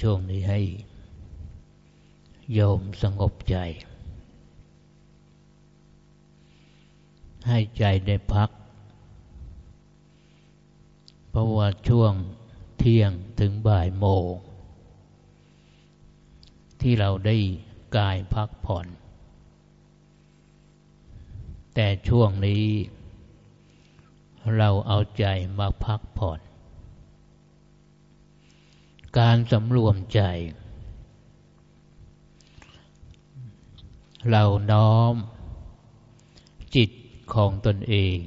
ช่วงนี้ให้โยมสงบใจ ให้ใจได้พัก เพราะว่าช่วงเที่ยงถึงบ่ายโมงที่เราได้กายพักผ่อน แต่ช่วงนี้เราเอาใจมาพักผ่อน การสำรวมใจ เราน้อม จิตของตนเอง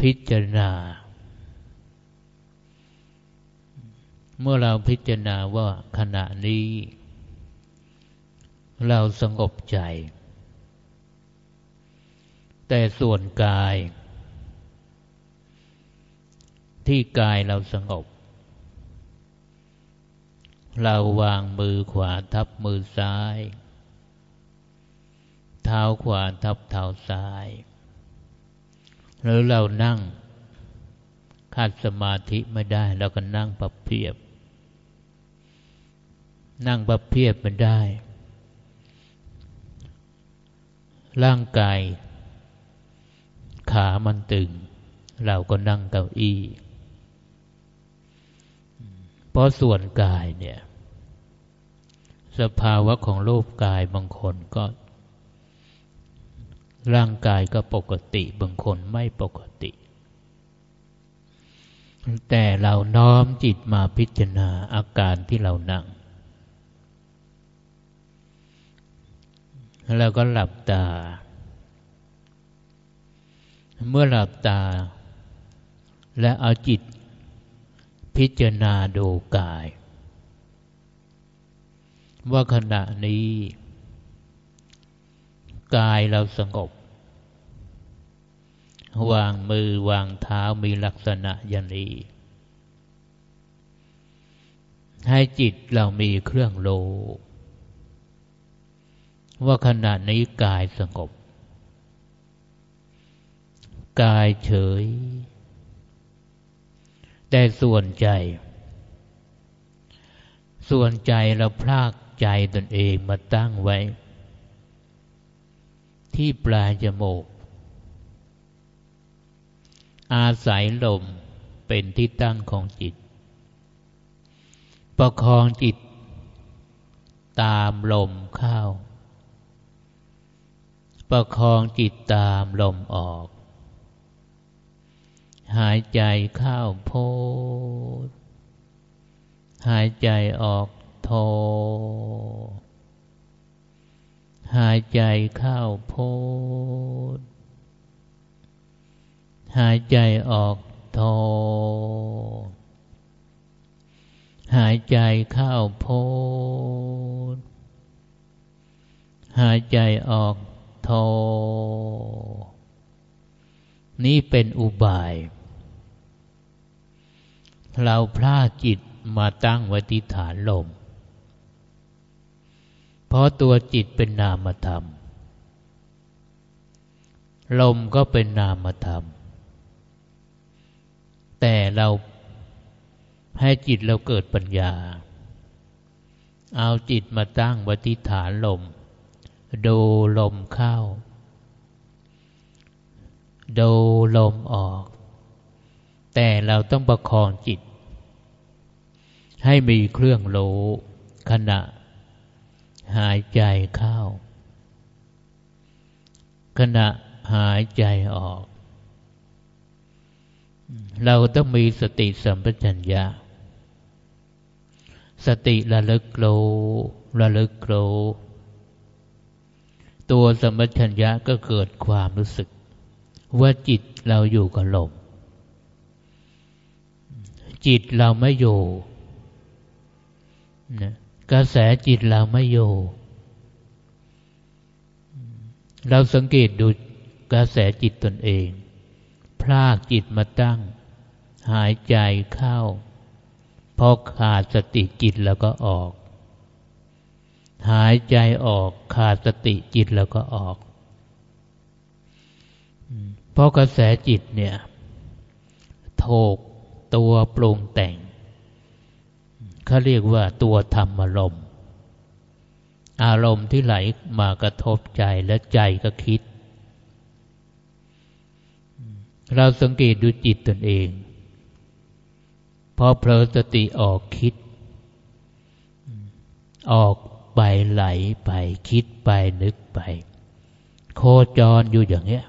พิจารณา เมื่อเราพิจารณาว่าขณะนี้ เราสงบใจ แต่ส่วนกาย ที่กายเราสงบ เราวางมือขวาทับมือซ้าย เท้าขวาทับเท้าซ้าย หรือเรานั่งขาดสมาธิไม่ได้เราก็นั่งปับเพียบ นั่งปับเพียบไมันได้ ร่างกายขามันตึง เราก็นั่งเก้าอี้ เพราะส่วนกายเนี่ย สภาวะของรูปกายบางคนก็ ร่างกายก็ปกติบางคนไม่ปกติ แต่เราน้อมจิตมาพิจารณาอาการที่เรานั่งแล้วก็หลับตา เมื่อหลับตา และเอาจิต พิจารณาดูกาย ว่าขณะนี้ กายเราสงบ วางมือวางเท้ามีลักษณะอย่างนี้ ให้จิตเรามีเครื่องโลว่าขณะนี้กายสงบ กายเฉย แต่ส่วนใจ ส่วนใจเราพลากใจตนเองมาตั้งไว้ ที่ปลายจมูก อาศัยลมเป็นที่ตั้งของจิต ประคองจิต ตามลมเข้า ประคองจิตตามลมออก หายใจเข้าโพดหายใจออกโท หายใจเข้าโพดหายใจออกโท หายใจเข้าโพดหายใจออกโท นี่เป็นอุบาย เราพลาดจิตมาตั้งไว้ที่ฐานลม เพราะตัวจิตเป็นนามธรรม ลมก็เป็นนามธรรม แต่เราให้จิตเราเกิดปัญญา เอาจิตมาตั้งวติฐานลม ดูลมเข้า ดูลมออก แต่เราต้องประคองจิต ให้มีเครื่องรู้ขณะ หายใจเข้า ขณะหายใจออก เราต้องมีสติสัมปชัญญะ สติระลึกโลระลึกโลตัวสัมปชัญญะก็เกิดความรู้สึก ว่าจิตเราอยู่กับลมจิตเราไม่อยู่ นะกระแสจิตเราไม่อยู่ เราสังเกตดูกระแสจิตตนเอง พลากจิตมาตั้ง หายใจเข้า พอขาดสติจิตแล้วก็ออก หายใจออกขาดสติจิตแล้วก็ออกเพราะกระแสจิตเนี่ยโถกตัวปรุงแต่ง เขาเรียกว่าตัวธรรมอารมณ์ อารมณ์ที่ไหลมากระทบใจและใจก็คิด เราสังเกตดูจิตตนเอง พอเพลสติออกคิด ออกไปไหลไปคิดไปนึกไป โคจรอยู่อย่างเนี้ย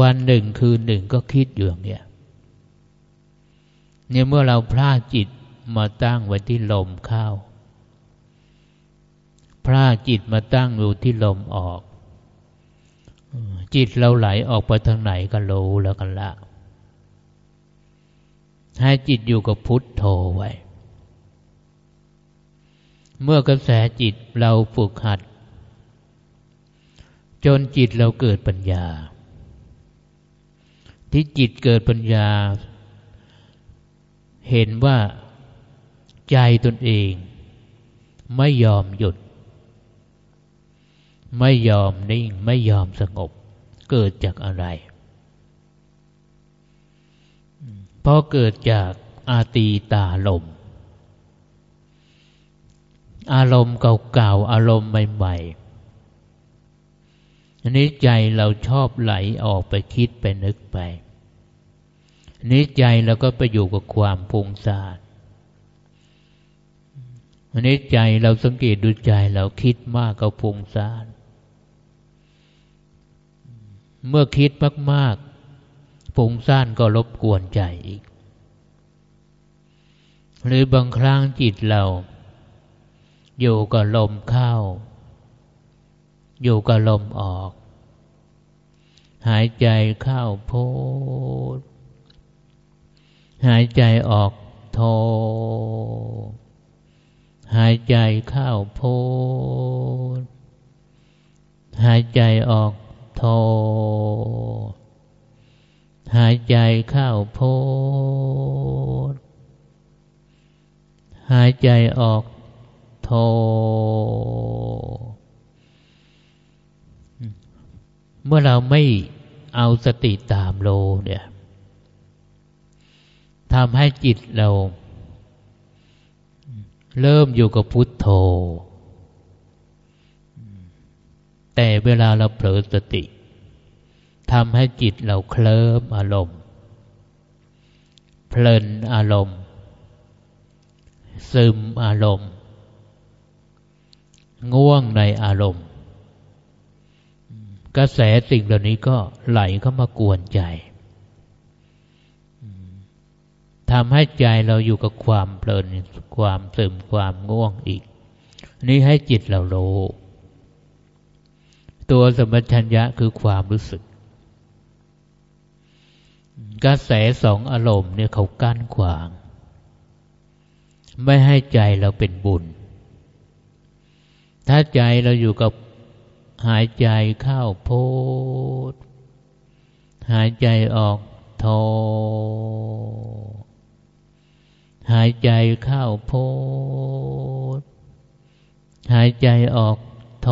วันหนึ่งคืนหนึ่งก็คิดอยู่อย่างเนี้ย เนี่ยเมื่อเราพลาดจิตมาตั้งไว้ที่ลมเข้า พลาดจิตมาตั้งอยู่ที่ลมออก จิตเราไหลออกไปทางไหนก็รู้แล้วกันละให้จิตอยู่กับพุทโธไว้ เมื่อกระแสจิตเราฝึกหัด จนจิตเราเกิดปัญญา ที่จิตเกิดปัญญา เห็นว่าใจตนเอง ไม่ยอมหยุด ไม่ยอมนิ่ง ไม่ยอมสงบ เกิดจากอะไรเพราะเกิดจากอาตีตาลม อารมณ์เก่าๆ อารมณ์ใหม่ๆอันนี้ใจเราชอบไหลออกไปคิดไปนึกไป นี้ใจเราก็ไปอยู่กับความพุงซ่านอันนี้ใจเราสังเกตดูใจเราคิดมากก็พุงซ่านเมื่อคิดมากฟุ้งซ่านก็รบกวนใจอีก หรือบางครั้งจิตเรา อยู่กับลมเข้า อยู่กับลมออก หายใจเข้าโพด หายใจออกโท หายใจเข้าโพดหายใจออกโท หายใจเข้าโพดหายใจออกโท เมื่อเราไม่เอาสติตามโลเนี่ย ทำให้จิตเรา เริ่มอยู่กับพุทโธ แต่เวลาเราเผลอสติทำให้จิตเราเคลิ้มอารมณ์ เพลินอารมณ์ ซึมอารมณ์ ง่วงในอารมณ์ กระแสสิ่งเหล่านี้ก็ไหลเข้ามากวนใจ ทำให้ใจเราอยู่กับความเพลินความซึมความง่วงอีก นี่ให้จิตเราโลตัวสมัชัญญะคือความรู้สึก กระแสสองอารมณ์เนี่ยเขากั้นขวาง ไม่ให้ใจเราเป็นบุญ ถ้าใจเราอยู่กับหายใจเข้าโพดหายใจออกโท หายใจเข้าโพดหายใจออกโท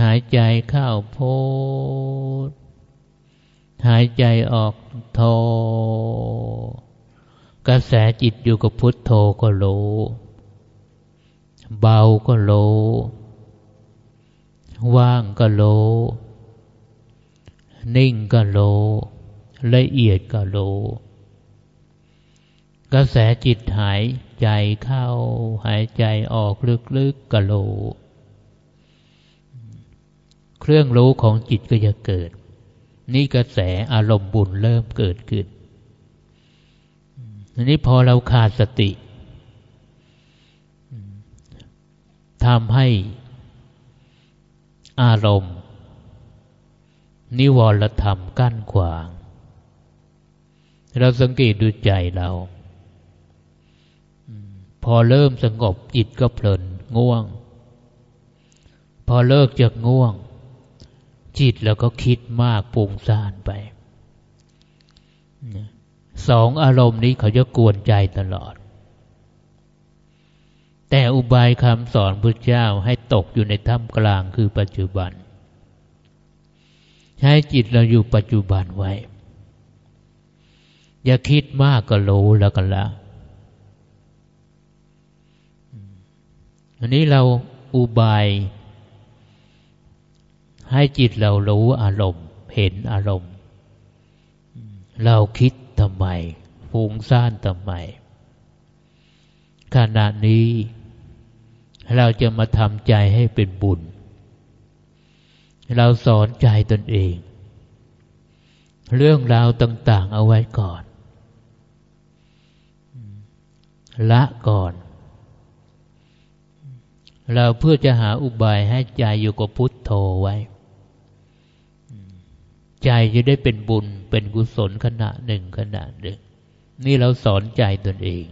หายใจเข้าโพดหายใจออกโท กระแสจิตอยู่กับพุทโธก็รู้ เบาก็รู้ ว่างก็รู้ นิ่งก็รู้ ละเอียดก็รู้ ระแสจิตหายใจเข้า หายใจออกลึกๆก็รู้เครื่องรู้ของจิตก็จะเกิด นี่กระแสอารมณ์บุญเริ่มเกิดขึ้นอันนี้พอเราขาดสติทำให้อารมณ์ นิวรธรรมกั้นขวาง เราสังเกตดูใจเรา พอเริ่มสงบจิตก็เพลินง่วง พอเลิกจากง่วง จิตแล้วก็คิดมากปุงซ่านไปสองอารมณ์นี้เขาจะกวนใจตลอด แต่อุบายคำสอนพระเจ้าให้ตกอยู่ในท่ามกลางคือปัจจุบันให้จิตเราอยู่ปัจจุบันไว้ อย่าคิดมากก็รู้แล้วกันละ อันนี้เราอุบาย ให้จิตเรารู้อารมณ์ เห็นอารมณ์ เราคิดทำไมฟุ้งซ่านทำไมขณะนี้เราจะมาทำใจให้เป็นบุญ เราสอนใจตนเอง เรื่องราวต่าง ๆ เอาไว้ก่อน ละก่อน เราเพื่อจะหาอุบายให้ใจอยู่กับพุทโธไว้ ใจจะได้เป็นบุญเป็นกุศลขณะหนึ่งขณะหนึ่ง นี่เราสอนใจตนเอง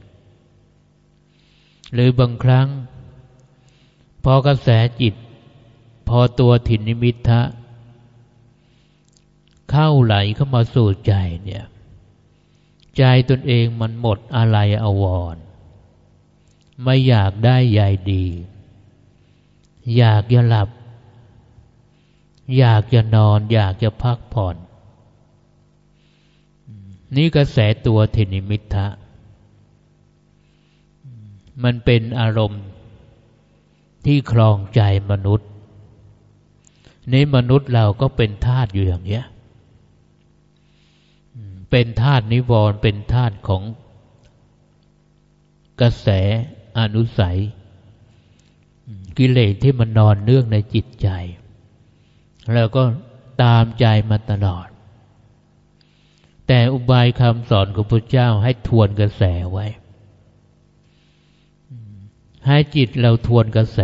หรือบางครั้ง พอกระแสจิต พอตัวถินนิมิทะเข้าไหลเข้ามาสู่ใจเนี่ย ใจตนเองมันหมดอะไรอววรไม่อยากได้ใยดี อยากจะหลับ อยากจะนอน อยากจะพักผ่อน นี่กระแสตัวเทนิมิทะมันเป็นอารมณ์ที่คลองใจมนุษย์ ในมนุษย์เราก็เป็นธาตุอยู่อย่างเนี้ย เป็นธาตุนิวรณ์เป็นธาตุของกระแสอนุสัย กิเลสที่มันนอนเนื่องในจิตใจ แล้วก็ตามใจมาตลอด แต่อุบายคำสอนของพระเจ้าให้ทวนกระแสไว้ ให้จิตเราทวนกระแส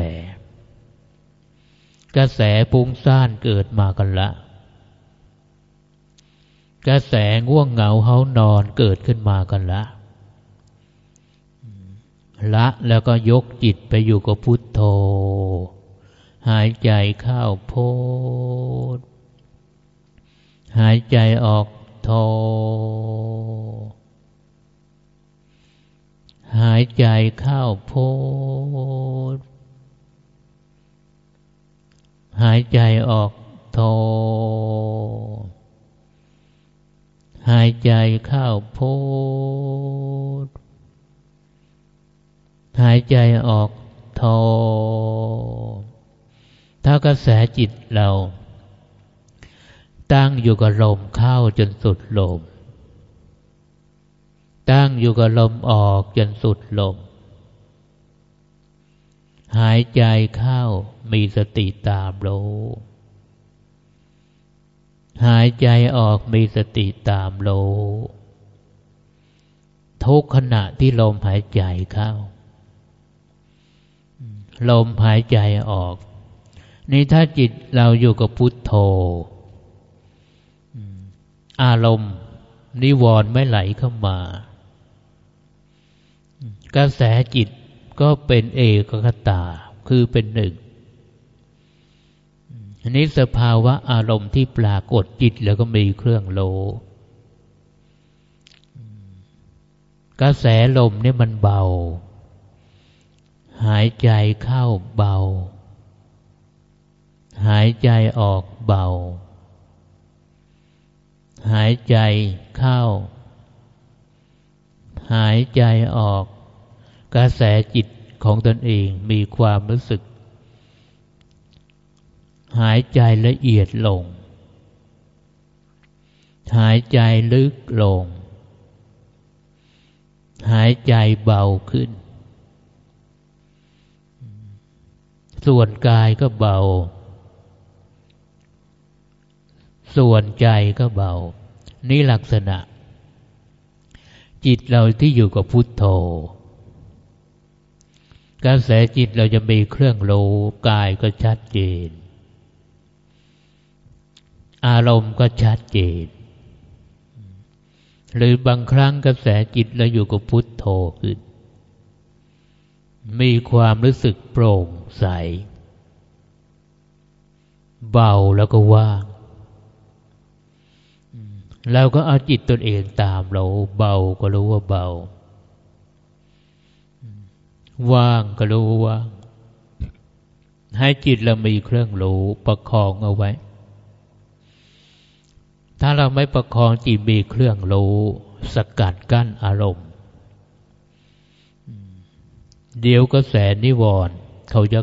กระแสปุ้งซ่านเกิดมากันละ กระแสง่วงเหงาเฮานอนเกิดขึ้นมากันละ ละแล้วก็ยกจิตไปอยู่กับพุทโธ หายใจเข้าโพธหายใจออกโทหายใจเข้าโพธหายใจออกโทหายใจเข้าโพธ หายใจออกโทถ้ากระแสจิตเรา ตั้งอยู่กับลมเข้าจนสุดลม ตั้งอยู่กับลมออกจนสุดลม หายใจเข้ามีสติตามรู้หายใจออกมีสติตามรู้ทุกขณะที่ลมหายใจเข้า ลมหายใจออก นี่ถ้าจิตเราอยู่กับพุทโธอารมณ์นิวรณ์ไม่ไหลเข้ามา กระแสจิตก็เป็นเอกคตาคือเป็นหนึ่งอันนี้สภาวะอารมณ์ที่ปรากฏจิตแล้วก็มีเครื่องโล กระแสลมนี่มันเบา หายใจเข้าเบา หายใจออกเบา หายใจเข้า หายใจออก กระแสจิตของตนเองมีความรู้สึก หายใจละเอียดลง หายใจลึกลง หายใจเบาขึ้น ส่วนกายก็เบา ส่วนใจก็เบา นี่ลักษณะ จิตเราที่อยู่กับพุทโธกระแสจิตเราจะมีเครื่องรู้กายก็ชัดเจน อารมณ์ก็ชัดเจน หรือบางครั้งกระแสจิตเราอยู่กับพุทโธขึ้น มีความรู้สึกโปร่งใส เบาแล้วก็ว่างเราก็เอาจิตตนเองตามเราเบาก็รู้ว่าเบา ว่างก็รู้ว่าว่างให้จิตเรามีเครื่องรู้ประคองเอาไว้ ถ้าเราไม่ประคองจิตมีเครื่องรู้ สกัดกั้นอารมณ์ เดี๋ยวก็แสนนิวรณ์เขาจะ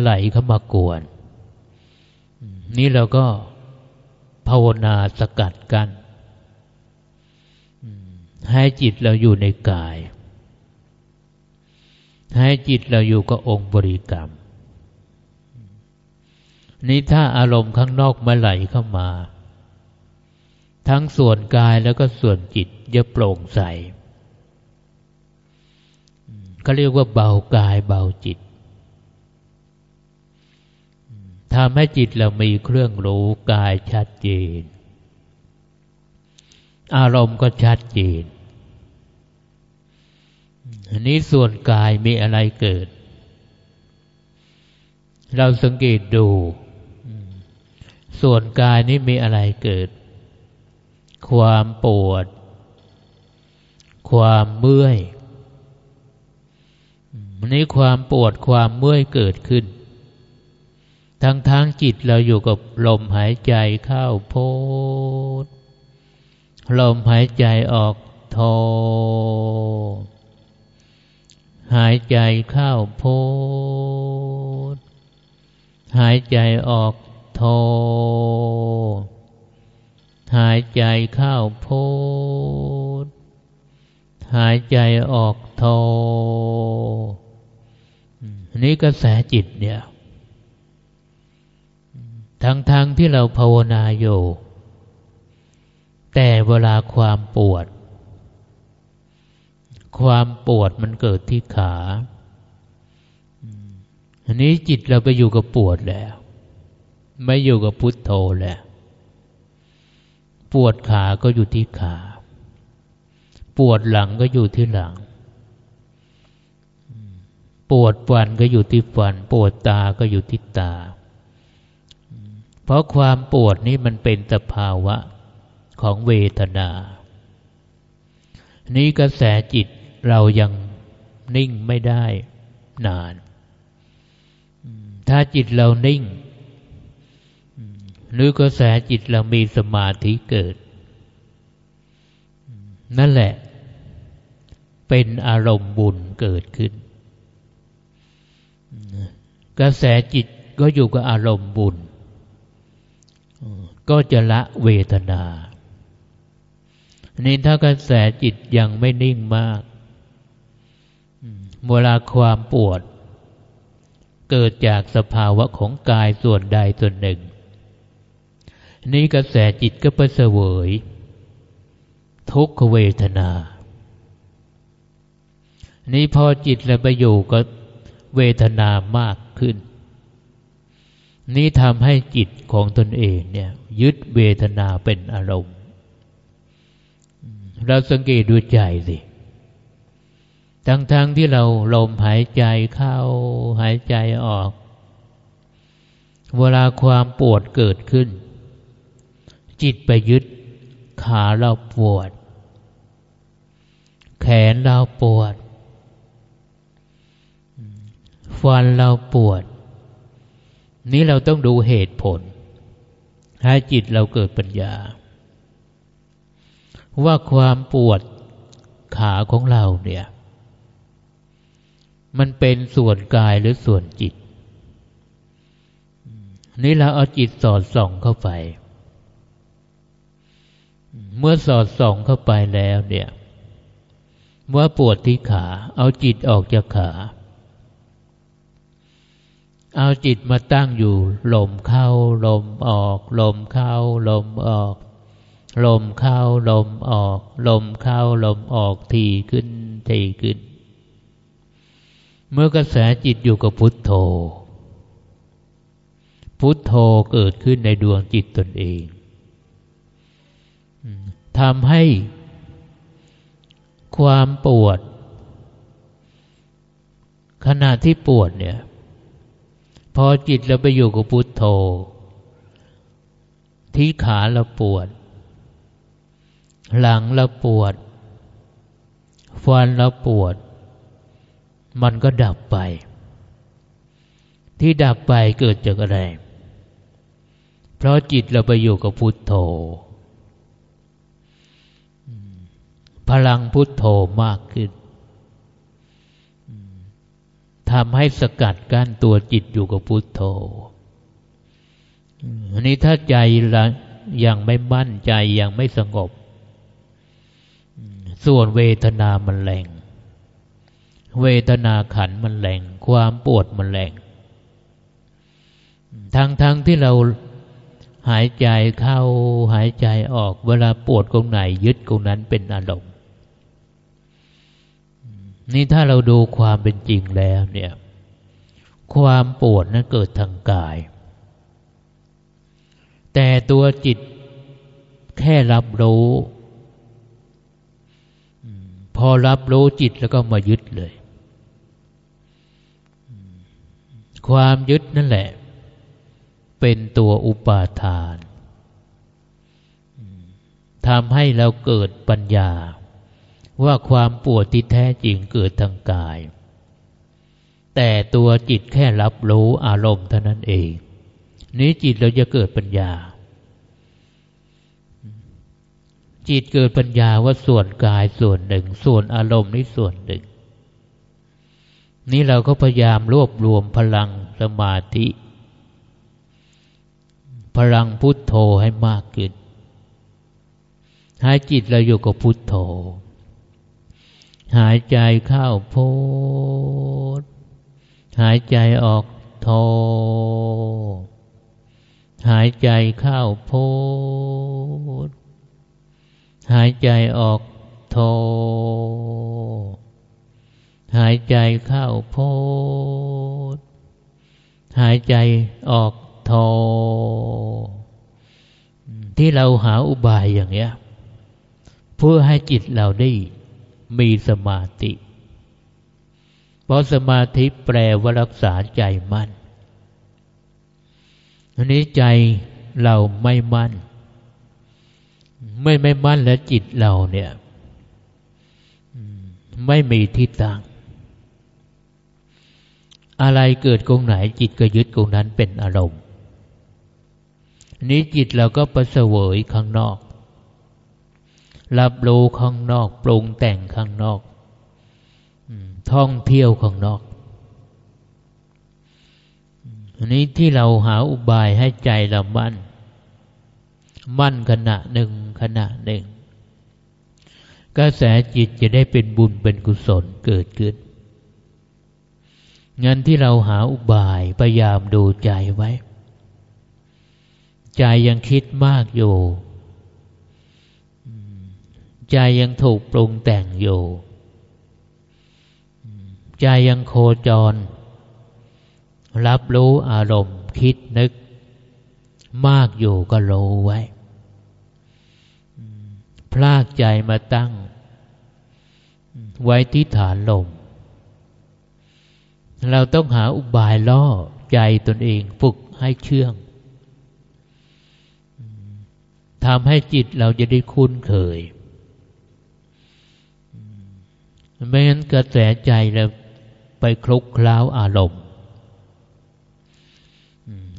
ไหลเข้ามากวน นี่เราก็ภาวนาสกัดกัน้นให้จิตเราอยู่ในกาย ให้จิตเราอยู่กับองค์บริกรรม นี่ถ้าอารมณ์ข้างนอกมาไหลเข้ามา ทั้งส่วนกายแล้วก็ส่วนจิตจะโปร่งใส ก็เรียกว่าเบากายเบาจิตทำให้จิตเรามีเครื่องรู้กายชัดเจน อารมณ์ก็ชัดเจนอันนี้ส่วนกายมีอะไรเกิด เราสังเกตดู ส่วนกายนี้มีอะไรเกิด ความปวด ความเมื่อย อันนี้ความปวดความเมื่อยเกิดขึ้น ทั้งทางจิตเราอยู่กับลมหายใจเข้าโพดลมหายใจออกโทหายใจเข้าโพดหายใจออกโทหายใจเข้าโพดหายใจออกโท นี่กระแสจิตเนี่ยทั้งๆทที่เราภาวนาอยู่ แต่เวลาความปวด ความปวดมันเกิดที่ขา อันนี้จิตเราไปอยู่กับปวดแล้ว ไม่อยู่กับพุทโธแล้ว ปวดขาก็อยู่ที่ขา ปวดหลังก็อยู่ที่หลัง วดฟันก็อยู่ที่ฟัน ปวดตาก็อยู่ที่ตา เพราะความปวดนี้มันเป็นสภาวะของเวทนา นี้กระแสจิตเรายังนิ่งไม่ได้นาน ถ้าจิตเรานิ่ง หรือกระแสจิตเรามีสมาธิเกิด นั่นแหละ เป็นอารมณ์บุญเกิดขึ้น กระแสจิตก็อยู่กับอารมณ์บุญ ก็จะละเวทนานี่ถ้ากระแสจิตยังไม่นิ่งมากเวลาความปวด เกิดจากสภาวะของกายส่วนใดส่วนหนึ่ง นี่กระแสจิตก็ไปเสวย ทุกขเวทนา นี่พอจิตเราไปอยู่ก็เวทนามาก ขึ้น นี้ทำให้จิตของตนเองเนี่ย ยึดเวทนาเป็นอารมณ์ เราสังเกตดูใจสิทั้งๆทที่เราลมหายใจเข้าหายใจออก เวลาความปวดเกิดขึ้น จิตไปยึดขาเราปวด แขนเราปวด ฟันเราปวด นี้เราต้องดูเหตุผล ให้จิตเราเกิดปัญญา ว่าความปวดขาของเราเนี่ย มันเป็นส่วนกายหรือส่วนจิต นี่เราเอาจิตสอดส่องเข้าไป เมื่อสอดส่องเข้าไปแล้วเนี่ยเมื่อปวดที่ขา เอาจิตออกจากขา เอาจิตมาตั้งอยู่ลมเข้าลมออก ลมเข้าลมออก ลมเข้าลมออก ลมเข้าลมออกทีขึ้นทีขึ้น เมื่อกระแสจิตอยู่กับพุทโธ พุทโธเกิดขึ้นในดวงจิตตนเองทำให้ความปวด ขณะที่ปวดเนี่ย พอจิตเราไปอยู่กับพุทโธ ที่ขาเราปวด หลังเราปวด ฟันเราปวด มันก็ดับไป ที่ดับไปเกิดจากอะไร เพราะจิตเราไปอยู่กับพุทโธ พลังพุทโธมากขึ้น ทำให้สกัดกั้นตัวจิตอยู่กับพุทโธอันนี้ถ้าใจละยังไม่มั่นใจยังไม่สงบ ส่วนเวทนามันแรง เวทนาขันมันแรง ความปวดมันแรงทั้งทั้งที่เราหายใจเข้าหายใจออกเวลาปวดตรงไหนยึดตรงนั้นเป็นอารมณ์ นี่ถ้าเราดูความเป็นจริงแล้วเนี่ย ความปวดนั้นเกิดทางกาย แต่ตัวจิตแค่รับรู้พอรับรู้จิตแล้วก็มายึดเลย ความยึดนั่นแหละ เป็นตัวอุปาทานทำให้เราเกิดปัญญา ว่าความปวดที่แท้จริงเกิดทางกาย แต่ตัวจิตแค่รับรู้อารมณ์เท่านั้นเอง นี้จิตเราจะเกิดปัญญา จิตเกิดปัญญาว่าส่วนกายส่วนหนึ่ง ส่วนอารมณ์นี่ส่วนหนึ่ง นี่เราก็พยายามรวบรวมพลังสมาธิ พลังพุทโธให้มากขึ้นให้จิตเราอยู่กับพุทโธ หายใจเข้าโพดหายใจออกโท หายใจเข้าโพดหายใจออกโท หายใจเข้าโพดหายใจออกโท ที่เราหาอุบายอย่างเนี้ย เพื่อให้จิตเราได้ มีสมาธิ เพราะสมาธิแปลว่ารักษาใจมั่น อันนี้ใจเราไม่มั่น ไม่ไม่มั่นแล้วจิตเราเนี่ยไม่มีที่ตั้ง อะไรเกิดกงไหนจิตก็ยึดกงนั้นเป็นอารมณ์นี้จิตเราก็ประเสวยข้างนอก รับรู้ข้างนอก ปรุงแต่งข้างนอกท่องเที่ยวข้างนอกอันนี้ที่เราหาอุบายให้ใจเรามั่น มั่นขณะหนึ่งขณะหนึ่งกระแสจิตจะได้เป็นบุญเป็นกุศลเกิดขึ้นงั้นที่เราหาอุบายพยายามดูใจไว้ ใจยังคิดมากอยู่ ใจยังถูกปรุงแต่งอยู่ ใจยังโคจร รับรู้อารมณ์คิดนึก มากอยู่ก็รู้ไว้ พลากใจมาตั้ง ไว้ที่ฐานลม เราต้องหาอุบายล่อใจตนเองฝึกให้เชื่องทำให้จิตเราจะได้คุ้นเคย ไม่งั้นกระแสใจเราไปคลุกคล้าวอารมณ์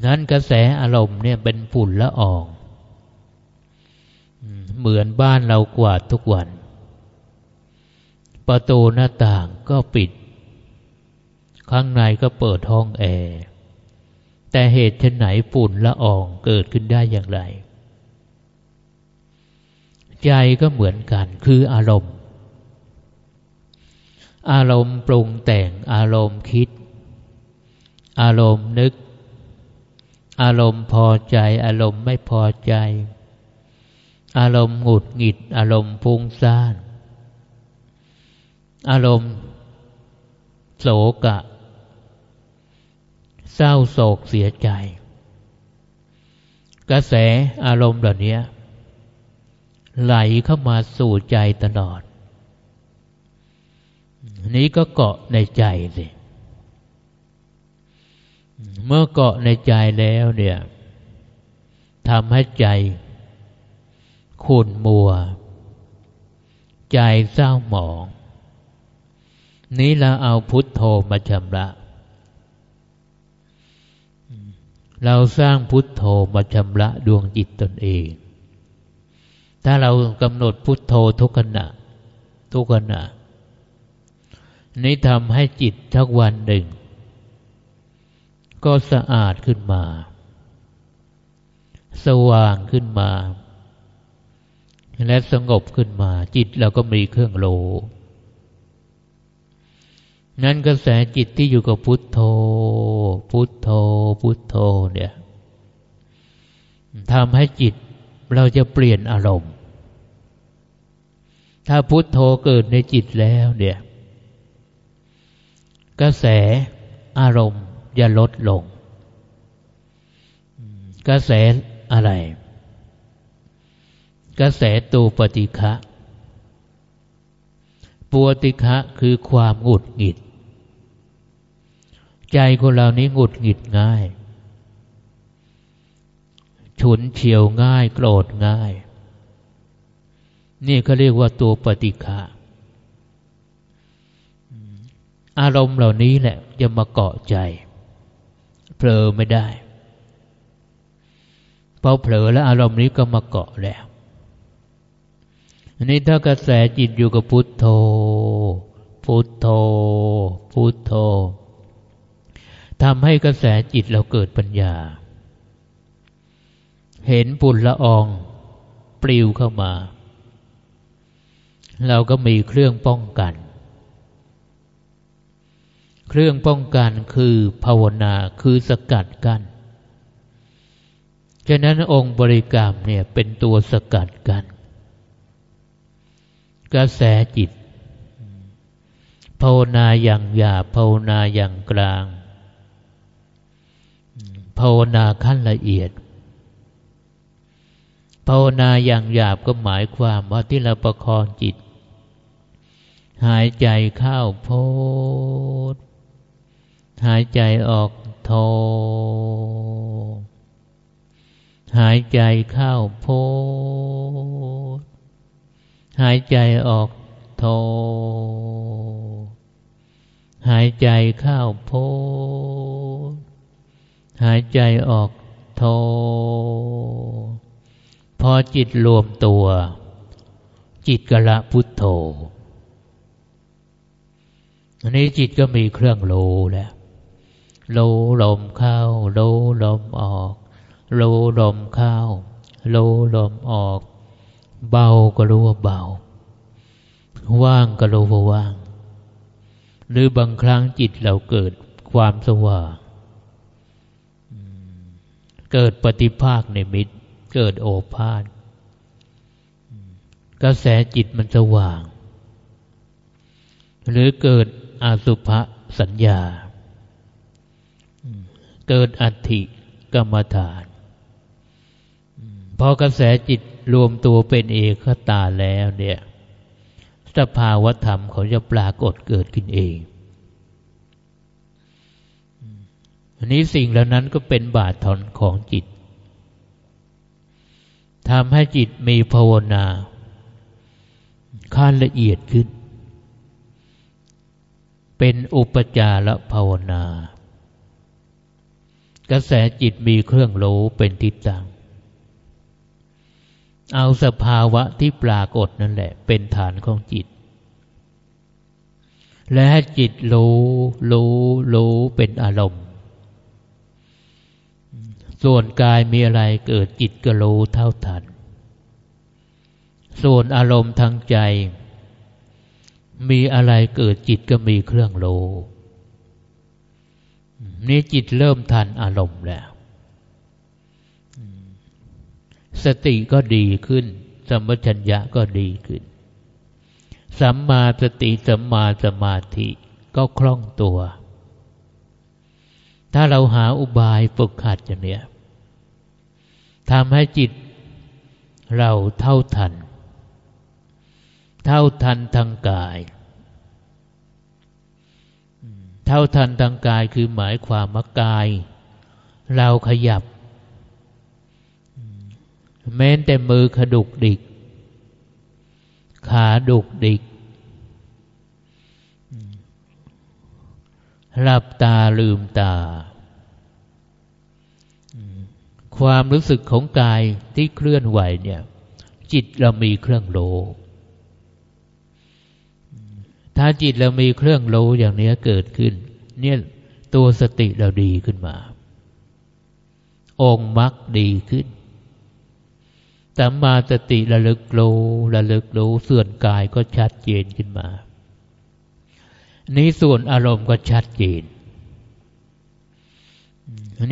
นั้นกระแสอารมณ์เนี่ยเป็นฝุ่นละอองเหมือนบ้านเรากวาดทุกวัน ประตูหน้าต่างก็ปิด ข้างในก็เปิดห้องแอร์แต่เหตุชนไหนฝุ่นละอองเกิดขึ้นได้อย่างไร ใจก็เหมือนกันคืออารมณ์ อารมณ์ปรุงแต่ง อารมณ์คิด อารมณ์นึก อารมณ์พอใจ อารมณ์ไม่พอใจ อารมณ์หงุดหงิด อารมณ์ฟุ้งซ่าน อารมณ์โศกะ เศร้าโศกเสียใจ กระแสอารมณ์เหล่านี้ไหลเข้ามาสู่ใจตลอด นี้ก็เกาะในใจสิเมื่อเกาะในใจแล้วเนี่ยทำให้ใจขุ่นมัว ใจเศร้าหมอง นี้เราเอาพุทโธมาชำระ เราสร้างพุทโธมาชำระดวงจิตตนเอง ถ้าเรากำหนดพุทโธทุกขณะ ทุกขณะ นี้ทำให้จิตทักวันหนึ่ง ก็สะอาดขึ้นมา สว่างขึ้นมา และสงบขึ้นมา จิตเราก็มีเครื่องโล นั้นกระแสจิตที่อยู่กับพุทโธ พุทโธ พุทโธเนี่ยทำให้จิตเราจะเปลี่ยนอารมณ์ ถ้าพุทโธเกิดในจิตแล้วเนี่ย กระแสอารมณ์จะลดลง กระแสอะไร กระแสตูปฏิฆะปวติฆะคือความหงุดหงิด ใจคนเรานี้หงุดหงิดง่าย ฉุนเฉียวง่าย โกรธง่าย นี่เขาเรียกว่าตัวปฏิฆะ อารมณ์เหล่านี้แหละจะมาเกาะใจเผลอไม่ได้พอเผลอแล้วอารมณ์นี้ก็มาเกาะแล้ว อันนี้ถ้ากระแสจิตอยู่กับพุทโธ พุทโธ พุทโธทำให้กระแสจิตเราเกิดปัญญา เห็นปุลละออง ปลิวเข้ามา เราก็มีเครื่องป้องกัน เครื่องป้องกันคือภาวนาคือสกัดกัน้นฉะนั้นองค์บริกรรมเนี่ยเป็นตัวสกัดกัน้นกระแสจิต ภาวนาอย่างหยาภาวนาอย่างกลาง ภาวนาขั้นละเอียด ภาวนาอย่างหยาบก็หมายความว่าที่เราประคองจิต หายใจเข้าโพด หายใจออกโท หายใจเข้าโพหายใจออกโท หายใจเข้าโพหายใจออกโท พอจิตรวมตัว จิตกะละพุทโธอันนี้จิตก็มีเครื่องรู้แล้ว รู้ลมเข้า รู้ลมออก รู้ลมเข้า รู้ลมออก เบาก็รู้ว่าเบา ว่างก็รู้ว่าว่าง หรือบางครั้งจิตเราเกิดความสว่างเกิดปฏิภาคในมิตร เกิดโอภาษกระแสจิตมันสว่าง หรือเกิดอาสุภสัญญา เกิดอัติกรรมฐานพอกระแสจิตรวมตัวเป็นเอกตาแล้วเนี่ยสภาวธรรมเขาจะปรากฏเกิดขึ้นเองอันนี้สิ่งเหล่านั้นก็เป็นบาทถอนของจิตทำให้จิตมีภาวนาขั้นละเอียดขึ้น เป็นอุปจารภาวนา กระแสจิตมีเครื่องรู้เป็นทิศทางเอาสภาวะที่ปรากฏนั่นแหละ เป็นฐานของจิต และให้จิตรู้รู้รู้เป็นอารมณ์ ส่วนกายมีอะไรเกิดจิตก็รู้เท่าทัน ส่วนอารมณ์ทางใจ มีอะไรเกิดจิตก็มีเครื่องรู้ นี่จิตเริ่มทันอารมณ์แล้ว สติก็ดีขึ้นสมัชัญญะก็ดีขึ้น สัมมาสติสัมมาสมาธิก็คล่องตัว ถ้าเราหาอุบายฝึกหัดอย่างเนี้ยทำให้จิตเราเท่าทัน เท่าทันทางกาย เท่าทันทางกายคือหมายความว่ากาย เราขยับ แม้แต่มือขดุกดิก ขาดุกดิก หลับตาลืมตา ความรู้สึกของกายที่เคลื่อนไหวเนี่ย จิตเรามีเครื่องโล ถ้าจิตเรามีเครื่องรู้อย่างนี้เกิดขึ้น เนี่ยตัวสติเราดีขึ้นมา องค์มรรคดีขึ้นสัมมาสติระลึกรู้ระลึกรู้ส่วนกายก็ชัดเจนขึ้นมา นี้ส่วนอารมณ์ก็ชัดเจน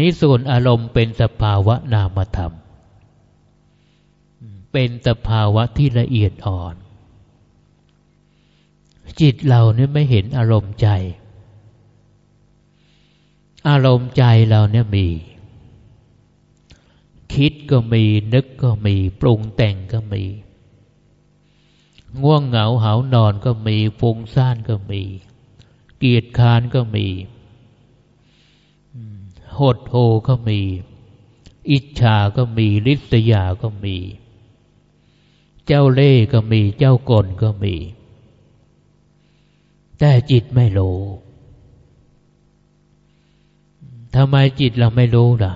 นี้ส่วนอารมณ์เป็นสภาวะนามธรรม เป็นสภาวะที่ละเอียดอ่อน จิตเราเนี่ยไม่เห็นอารมณ์ใจ อารมณ์ใจเราเนี่ยมี คิดก็มีนึกก็มี ปรุงแต่งก็มี ง่วงเหงาเหานอนก็มีฟุ้งซ่านก็มี เกียดคานก็มีหดโหก็มี อิจฉาก็มีลิษยาก็มี เจ้าเล่ก็มี เจ้ากลก็มี แต่จิตไม่รู้ทำไมจิตเราไม่รู้ล่ะ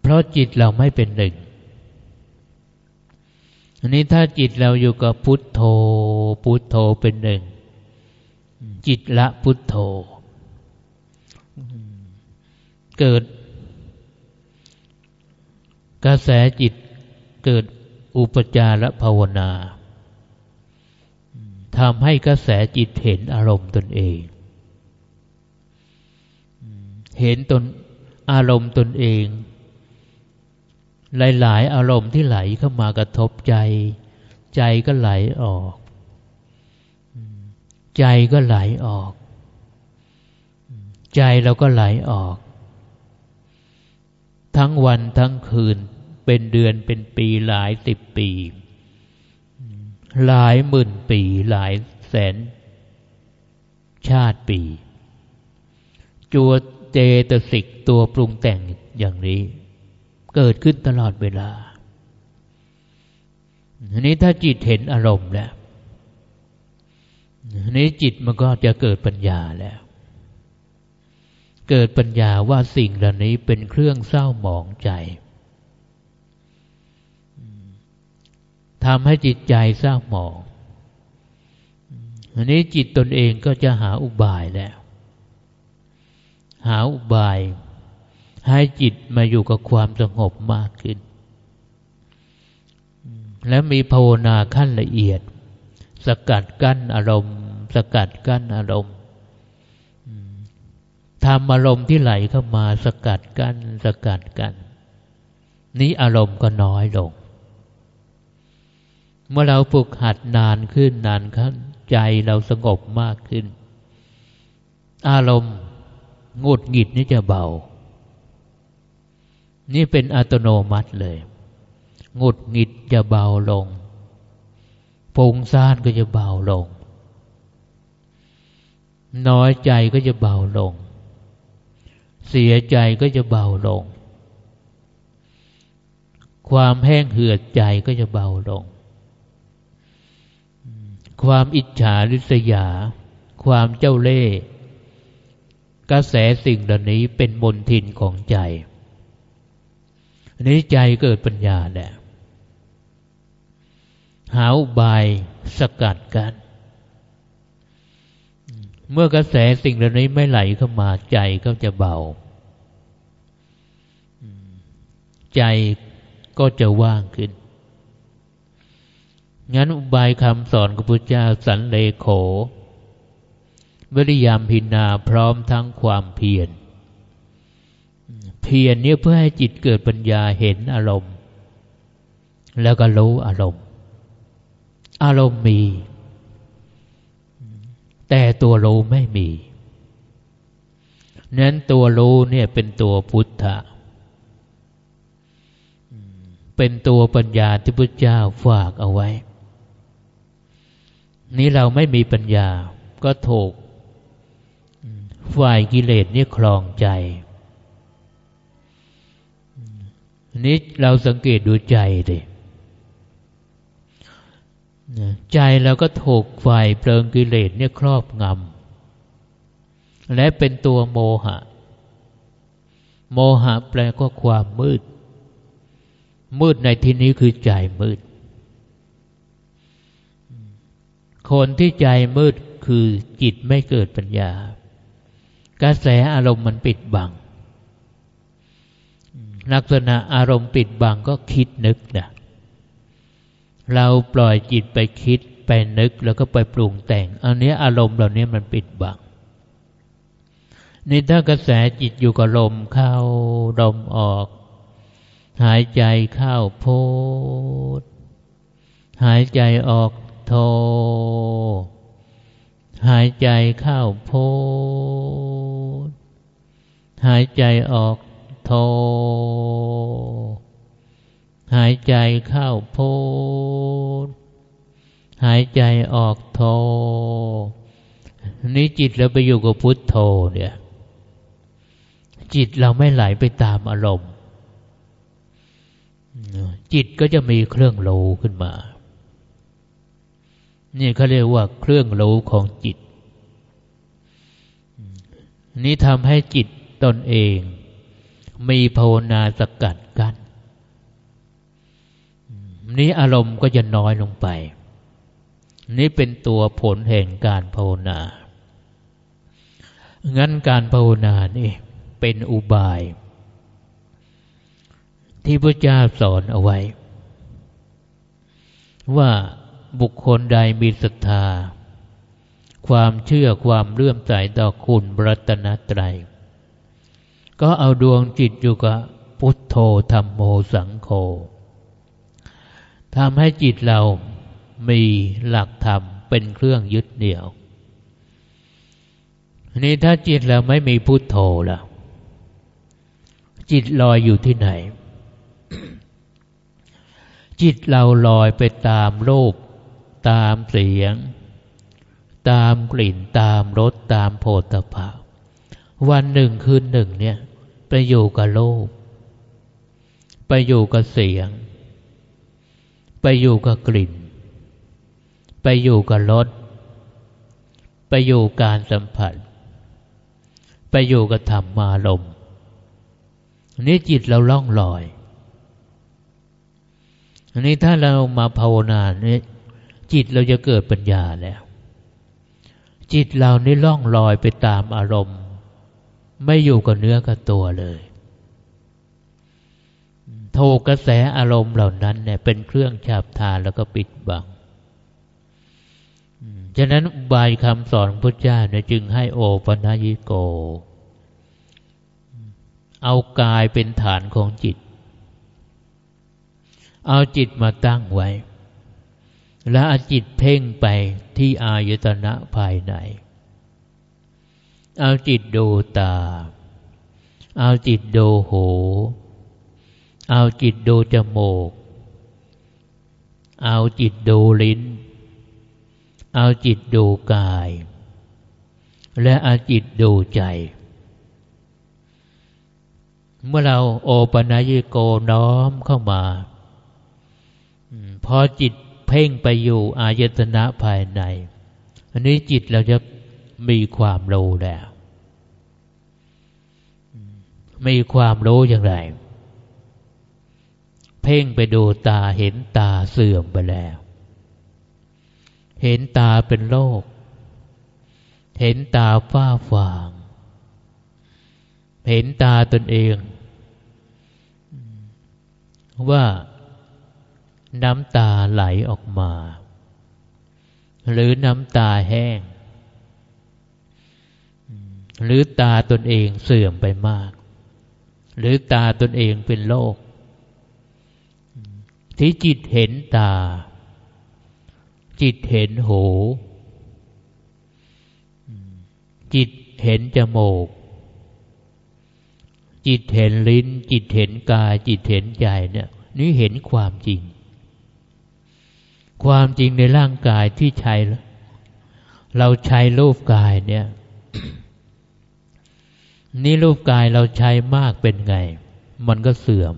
เพราะจิตเราไม่เป็นหนึ่ง อันนี้ถ้าจิตเราอยู่กับพุทโธ พุทโธเป็นหนึ่ง จิตละพุทโธ เกิด กระแสจิตเกิดอุปจารภาวนา ทำให้กระแสจิตเห็นอารมณ์ตนเอง เห็นตนอารมณ์ตนเอง หลาย ๆ อารมณ์ที่ไหลเข้ามากระทบใจ ใจก็ไหลออก ใจก็ไหลออก ใจเราก็ไหลออก ทั้งวันทั้งคืนเป็นเดือนเป็นปีหลายสิบปี หลายหมื่นปีหลายแสน ชาติปี จัวเจตสิกตัวปรุงแต่งอย่างนี้ เกิดขึ้นตลอดเวลาอันนี้ถ้าจิตเห็นอารมณ์แล้วอันนี้จิตมันก็จะเกิดปัญญาแล้ว เกิดปัญญาว่าสิ่งเหล่านี้เป็นเครื่องเศร้าหมองใจ ทำให้จิตใจเศร้าหมองอันนี้จิตตนเองก็จะหาอุบายแล้ว หาอุบาย ให้จิตมาอยู่กับความสงบมากขึ้น และมีภาวนาขั้นละเอียด สกัดกั้นอารมณ์ สกัดกั้นอารมณ์ทำอารมณ์ที่ไหลเข้ามาสกัดกั้นสกัดกั้นนี้อารมณ์ก็น้อยลง เมื่อเราฝึกหัดนานขึ้นนานขึ้นใจเราสงบมากขึ้น อารมณ์งดหงิดนี่จะเบา นี่เป็นอัตโนมัติเลยงดหงิดจะเบาลงปุงซ่านก็จะเบาลง น้อยใจก็จะเบาลง เสียใจก็จะเบาลง ความแห้งเหือดใจก็จะเบาลง ความอิจฉาริษยา ความเจ้าเล่ห์กระแสสิ่งเหล่านี้เป็นมนทินของใจอันนี้ใจเกิดปัญญาแหละหาอุบายสกัดกัน เมื่อกระแสสิ่งเหล่านี้ไม่ไหลเข้ามาใจก็จะเบา ใจก็จะว่างขึ้น งั้นอุบายคำสอนของพระเจ้าสันเลโขวิริยามพินาพร้อมทั้งความเพียร เพียรเนี่ยเพื่อให้จิตเกิดปัญญาเห็นอารมณ์ แล้วก็รู้อารมณ์ อารมณ์มี แต่ตัวรู้ไม่มีนั้นตัวรู้เนี่ยเป็นตัวพุทธะ เป็นตัวปัญญาที่พระเจ้าฝากเอาไว้ นี้เราไม่มีปัญญาก็ถูกฝ่ายกิเลสเนี่ยคลองใจนี้เราสังเกตดูใจดิใจเราก็ถูกไฟเพลิงกิเลสเนี่ยครอบงำและเป็นตัวโมหะ โมหะแปลก็ความมืด มืดในที่นี้คือใจมืด คนที่ใจมืดคือจิตไม่เกิดปัญญา กระแสอารมณ์มันปิดบัง ลักษณะอารมณ์ปิดบังก็คิดนึกนะเราปล่อยจิตไปคิดไปนึกแล้วก็ไปปรุงแต่ง อันนี้อารมณ์เหล่านี้มันปิดบังนี่ถ้ากระแสจิตอยู่กับลมเข้าลมออก หายใจเข้าโพดหายใจออก โทหายใจเข้าโพดหายใจออกโทหายใจเข้าโพดหายใจออกโทนี้จิตเราไปอยู่กับพุทโธเนี่ย จิตเราไม่ไหลไปตามอารมณ์จิตก็จะมีเครื่องรู้ขึ้นมา นี่เขาเรียกว่าเครื่องรู้ของจิต นี้ทำให้จิตตนเอง มีภาวนาสกัดกัน้นนี้อารมณ์ก็จะน้อยลงไป นี่เป็นตัวผลแห่งการภาวนา งั้นการภาวนานี่เป็นอุบาย ที่พระเจ้าสอนเอาไว้ ว่า บุคคลใดมีศรัทธา ความเชื่อความเลื่อมใสต่อคุณรัตนตรัย ก็เอาดวงจิตอยู่กับพุทโธธรรมโมสังโฆทำให้จิตเรามีหลักธรรมเป็นเครื่องยึดเหนี่ยวนี้ถ้าจิตเราไม่มีพุทโธล่ะ จิตลอยอยู่ที่ไหน จิตเราลอยไปตามรูป ตามเสียง ตามกลิ่นตามรสตามโผฏฐะวันหนึ่งคืนหนึ่งเนี่ย ไปอยู่กับโลก ไปอยู่กับเสียง ไปอยู่กับกลิ่น ไปอยู่กับรสไปอยู่การสัมผัส ไปอยู่กับธรรมารมอันนี้จิตเราล่องลอย อันนี้ถ้าเรามาภาวนาเนี่ย จิตเราจะเกิดปัญญาแล้ว จิตเรานี่ล่องลอยไปตามอารมณ์ ไม่อยู่กับเนื้อกับตัวเลยโทกระแสอารมณ์เหล่านั้นเนี่ยเป็นเครื่องฉาบทานแล้วก็ปิดบังฉะนั้นบายคำสอนพระเจ้าเนี่ยจึงให้โอปัญญิโก เอากายเป็นฐานของจิต เอาจิตมาตั้งไว้ แล้วเอจิตเพ่งไปที่อายตนะภายใน เอาจิตดูตา เอาจิตดูหู เอาจิตดูจมูก เอาจิตดูลิ้น เอาจิตดูกาย และเอาจิตดูใจ เมื่อเราโอปัญญิโกน้อมเข้ามา พอจิต เพ่งไปอยู่อายตนะภายใน อันนี้จิตเราจะมีความรู้แล้วมีความรู้อย่างไร เพ่งไปดูตาเห็นตาเสื่อมไปแล้ว เห็นตาเป็นโรคเห็นตาฝ้าฟาง เห็นตาตนเอง ว่า น้ำตาไหลออกมา หรือน้ำตาแห้ง หรือตาตนเองเสื่อมไปมาก หรือตาตนเองเป็นโรคที่จิตเห็นตา จิตเห็นหู จิตเห็นจมูก จิตเห็นลิ้น จิตเห็นกายจิตเห็นใจเนี่ยนี่เห็นความจริง ความจริงในร่างกายที่ใช้ เราใช้รูปกายเนี่ย นี่รูปกายเราใช้มากเป็นไง มันก็เสื่อม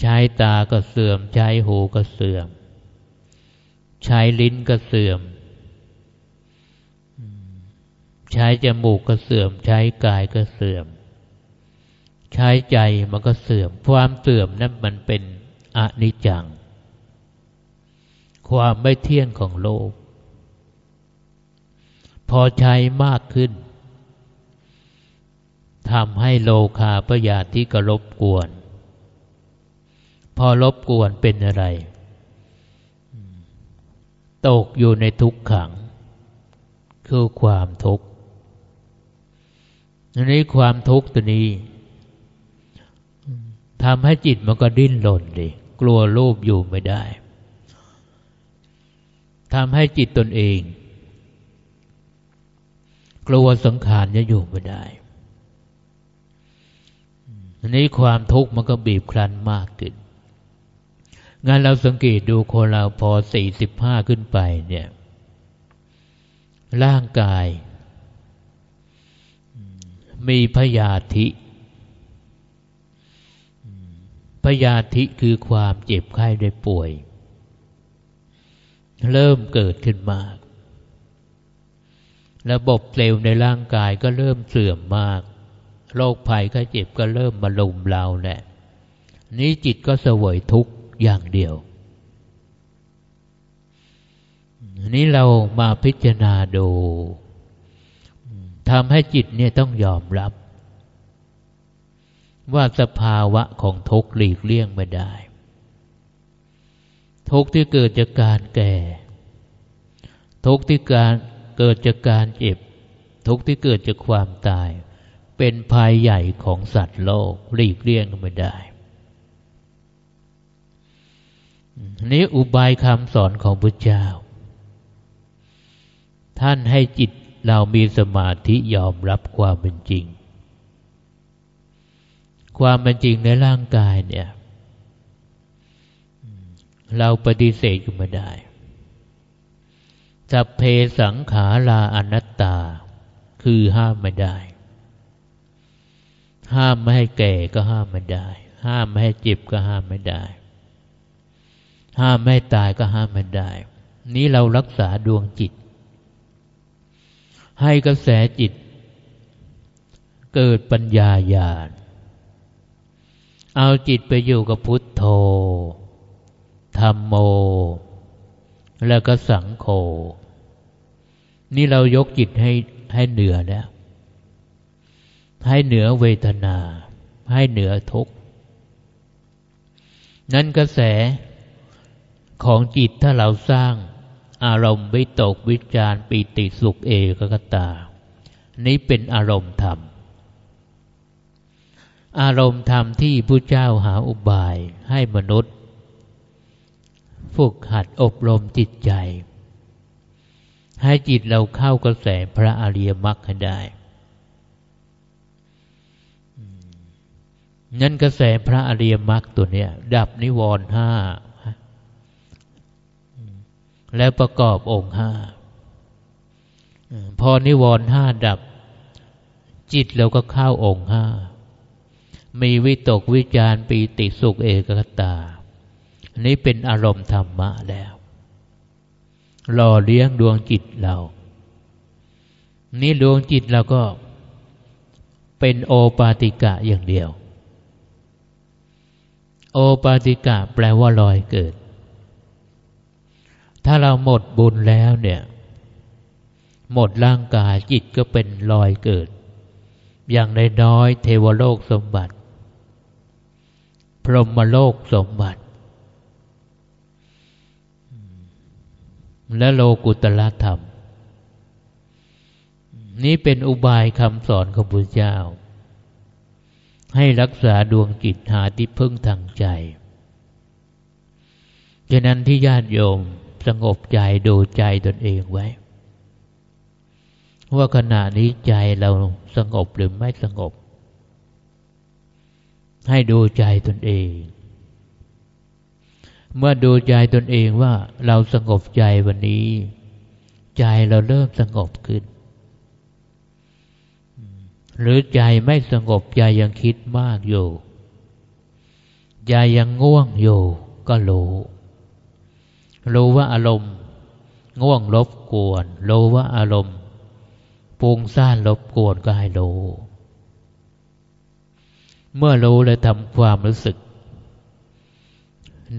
ใช้ตาก็เสื่อม ใช้หูก็เสื่อม ใช้ลิ้นก็เสื่อม ใช้จมูกก็เสื่อม ใช้กายก็เสื่อม ใช้ใจมันก็เสื่อม ความเสื่อมนั้นมันเป็นอนิจจัง ความไม่เที่ยงของโลก พอใช้มากขึ้นทำให้โลคาพยาธิกรบกวน พอรบกวนเป็นอะไร ตกอยู่ในทุกขัง คือความทุกข์อันนี้ความทุกข์ตัวนี้ทำให้จิตมันก็ดิ้นรนดิกลัวรูปอยู่ไม่ได้ ทำให้จิตตนเอง กลัวสังขารจะอยู่ไม่ได้อันนี้ความทุกข์มันก็บีบคั้นมากขึ้นงานเราสังเกตดูคนเราพอสี่สิบห้าขึ้นไปเนี่ย ร่างกาย มีพยาธิพยาธิคือความเจ็บไข้ได้ป่วย เริ่มเกิดขึ้นมาก ระบบเซลล์ในร่างกายก็เริ่มเสื่อมมาก โรคภัยไข้เจ็บก็เริ่มมาลุมเราแหละ นี้จิตก็เสวยทุกอย่างเดียว นี้เรามาพิจารณาดูทำให้จิตเนี่ยต้องยอมรับ ว่าสภาวะของทุกข์หลีกเลี่ยงไม่ได้ ทุกข์ที่เกิดจากการแก่ ทุกข์ที่การเกิดจากการเจ็บ ทุกข์ที่เกิดจากความตาย เป็นภัยใหญ่ของสัตว์โลกหลีกเลี่ยงไม่ได้ นี้อุบายคำสอนของพระเจ้า ท่านให้จิตเรามีสมาธิยอมรับความเป็นจริง ความเป็นจริงในร่างกายเนี่ย เราปฏิเสธไม่ได้ สัพเพสังขาราอนัตตา คือห้ามไม่ได้ ห้ามไม่ให้แก่ก็ห้ามไม่ได้ ห้ามไม่ให้เจ็บก็ห้ามไม่ได้ ห้ามไม่ให้ตายก็ห้ามไม่ได้ นี้เรารักษาดวงจิต ให้กระแสจิต เกิดปัญญาญาณเอาจิตไปอยู่กับพุทโธ ธรรมโม แล้วก็สังโฆนี่เรายกจิตให้ให้เหนือแล้ว ให้เหนือเวทนา ให้เหนือทุกข์นั้นกระแสของจิตถ้าเราสร้างอารมณ์วิตกวิจารปิติสุขเอกกตา นี้เป็นอารมณ์ธรรม อารมณ์ธรรมที่พระเจ้าหาอุบายให้มนุษย์ ฝึกหัดอบรมจิตใจ ให้จิตเราเข้ากระแสพระอริยมรรคให้ได้ นั้นกระแสพระอริยมรรคตัวเนี้ย ดับนิวรณ์ห้า แล้วประกอบองค์ห้า พอนิวรณ์ห้าดับ จิตเราก็เข้าองค์ห้า มีวิตกวิจารปีติสุขเอกคตา นี้เป็นอารมณ์ธรรมะแล้วหล่อเลี้ยงดวงจิตเรา นี่ดวงจิตเราก็เป็นโอปาติกะอย่างเดียว โอปาติกะแปลว่าลอยเกิด ถ้าเราหมดบุญแล้วเนี่ย หมดร่างกายจิตก็เป็นลอยเกิด อย่างน้อยเทวโลกสมบัติ พรหมโลกสมบัติ และโลกุตละธรรม นี้เป็นอุบายคำสอนของพระเจ้า ให้รักษาดวงจิตหาที่พึ่งทางใจฉะนั้นที่ญาติโยมสงบใจดูใจตนเองไว้ ว่าขณะนี้ใจเราสงบหรือไม่สงบ ให้ดูใจตนเอง เมื่อดูใจตนเองว่าเราสงบใจวันนี้ ใจเราเริ่มสงบขึ้น หรือใจไม่สงบใจยังคิดมากอยู่ ใจยังง่วงอยู่ก็รู้รู้ว่าอารมณ์ ง่วงรบกวน รู้ว่าอารมณ์ปุงซ่านรบกวนก็ให้รู้ เมื่อรู้และทำความรู้สึก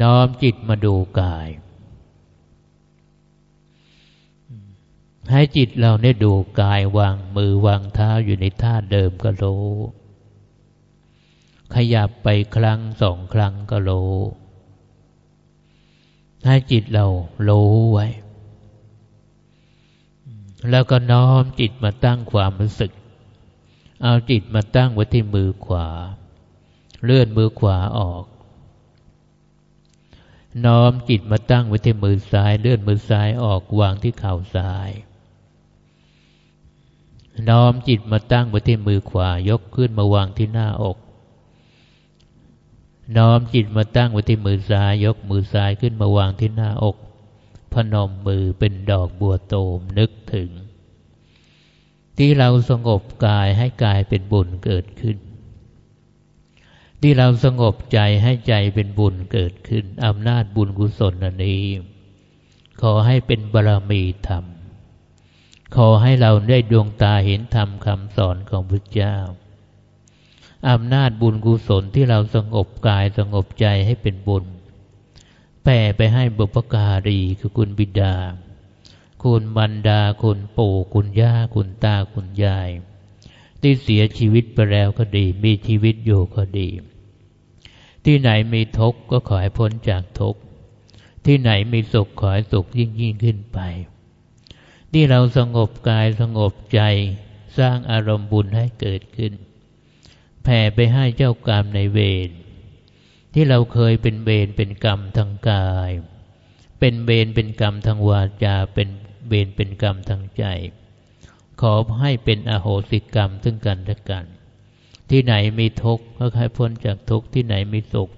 น้อมจิตมาดูกาย ให้จิตเราเนี่ยดูกายวางมือวางเท้าอยู่ในท่าเดิมก็รู้ ขยับไปครั้งสองครั้งก็รู้ให้จิตเรารู้ไว้ แล้วก็น้อมจิตมาตั้งความรู้สึก เอาจิตมาตั้งไว้ที่มือขวา เลื่อนมือขวาออก น้อมจิตมาตั้งไว้ที่มือซ้ายเลื่อนมือซ้ายออกวางที่เข่าซ้าย น้อมจิตมาตั้งไว้ที่มือขวายกขึ้นมาวางที่หน้าอก น้อมจิตมาตั้งไว้ที่มือซ้าย ยกมือซ้ายขึ้นมาวางที่หน้าอก พนมมือเป็นดอกบัวโตมนึกถึง ที่เราสงบกายให้กายเป็นบุญเกิดขึ้น ที่เราสงบใจให้ใจเป็นบุญเกิดขึ้นอำนาจบุญกุศลอันนี้ ขอให้เป็นบารมีธรรม ขอให้เราได้ดวงตาเห็นธรรมคำสอนของพระเจ้าอำนาจบุญกุศลที่เราสงบกายสงบใจให้เป็นบุญแผ่ไปให้บุพการีคือคุณบิดา คุณมันดาคุณปู่คุณย่าคุณตาคุณยาย ที่เสียชีวิตไปแล้วก็ดี มีชีวิตอยู่ก็ดี ที่ไหนมีทุกข์ก็ขอให้พ้นจากทุกข์ที่ไหนมีสุขขอให้สุขยิ่งยิ่งขึ้นไป ที่เราสงบกายสงบใจสร้างอารมณ์บุญให้เกิดขึ้น แผ่ไปให้เจ้ากรรมในเวรที่เราเคยเป็นเวรเป็นกรรมทางกาย เป็นเวรเป็นกรรมทางวาจาเป็นเวรเป็นกรรมทางใจ ขอให้เป็นอโหสิกรรมซึ่งกันและกัน ที่ไหนมีทุกข์ก็ให้พ้นจากทุกข์ที่ไหนมีสุข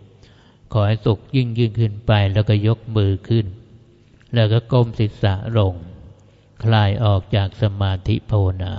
ขอให้สุขยิ่งยิ่งขึ้นไป แล้วก็ยกมือขึ้น แล้วก็ก้มศีรษะลง คลายออกจากสมาธิภาวนา